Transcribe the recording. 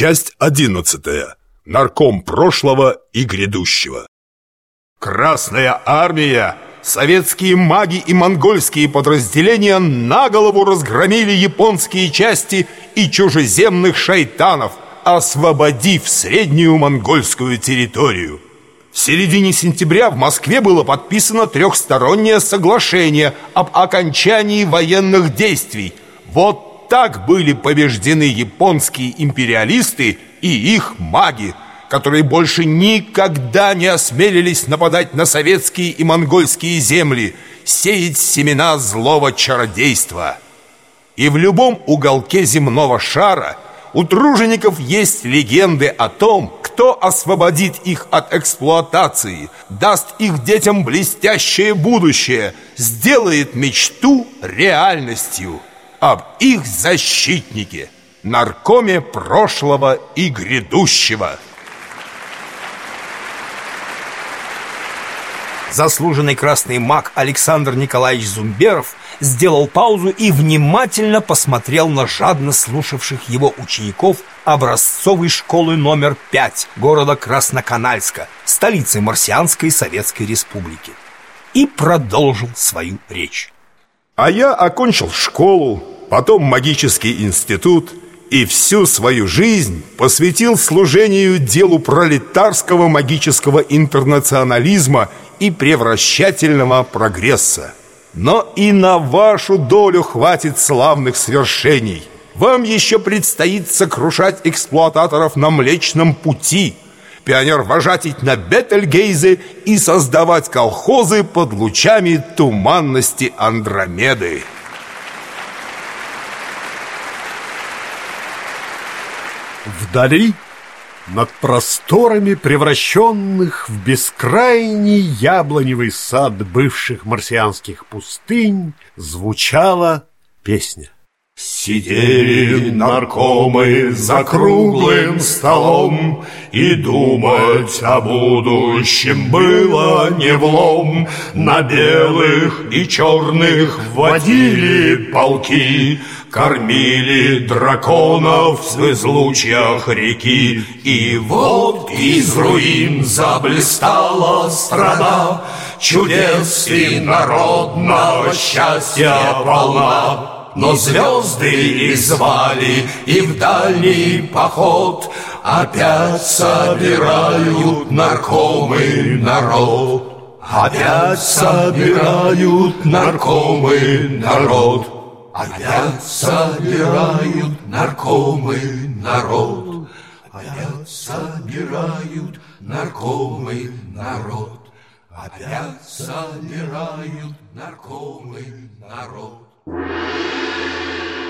Часть 11. Нарком прошлого и грядущего. Красная армия, советские маги и монгольские подразделения на голову разгромили японские части и чужеземных шайтанов, освободив среднюю монгольскую территорию. В середине сентября в Москве было подписано трехстороннее соглашение об окончании военных действий. Вот так были побеждены японские империалисты и их маги, которые больше никогда не осмелились нападать на советские и монгольские земли, сеять семена злого чародейства. И в любом уголке земного шара у тружеников есть легенды о том, кто освободит их от эксплуатации, даст их детям блестящее будущее, сделает мечту реальностью об их защитнике, наркоме прошлого и грядущего. Заслуженный красный маг Александр Николаевич Зумберов сделал паузу и внимательно посмотрел на жадно слушавших его учеников образцовой школы номер 5 города Красноканальска, столицы Марсианской Советской Республики, и продолжил свою речь. «А я окончил школу, потом магический институт и всю свою жизнь посвятил служению делу пролетарского магического интернационализма и превращательного прогресса. Но и на вашу долю хватит славных свершений. Вам еще предстоит сокрушать эксплуататоров на Млечном пути, пионер-вожатить на Бетельгейзе и создавать колхозы под лучами туманности Андромеды». Вдали, над просторами превращенных в бескрайний яблоневый сад бывших марсианских пустынь, звучала песня. Сидели наркомы за круглым столом И думать о будущем было не влом На белых и черных водили полки Кормили драконов в излучьях реки. И вот из руин заблистала страна Чудес и народного счастья полна но звезды извали, и в дальний поход Опять собирают наркомы народ. Опять собирают наркомы народ. Опять собирают наркомы народ. Опять собирают наркомы народ. Опять собирают наркомы народ. Thank you.